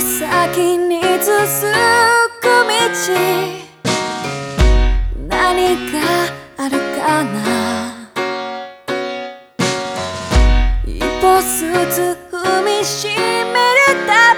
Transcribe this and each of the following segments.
先に続く道。何があるかな。一歩ずつ踏みしめるたび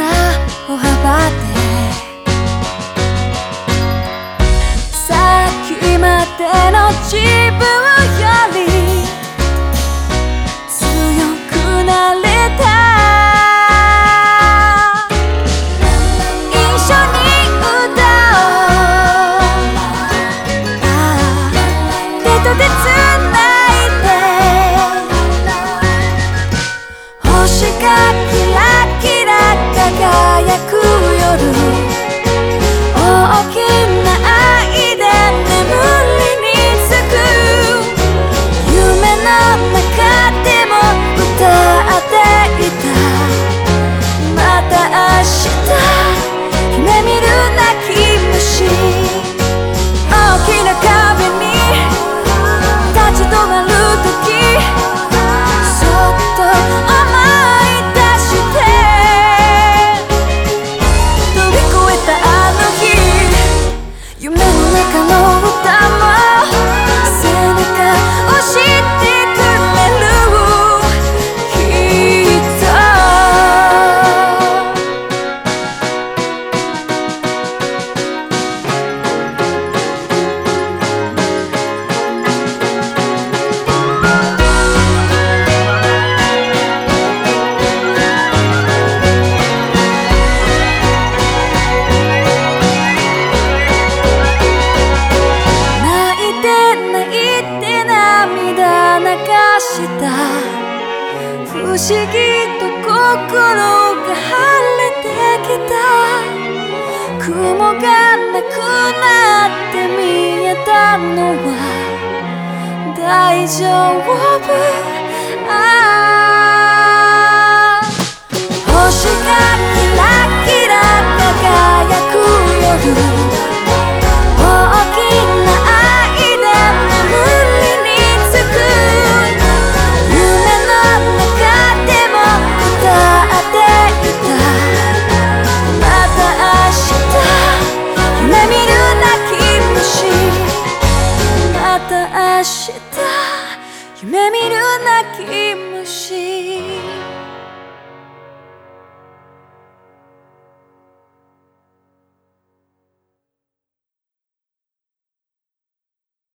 自分不思議と心が晴れてきた。雲がなくなって見えたのは大丈夫。明日夢見る泣き虫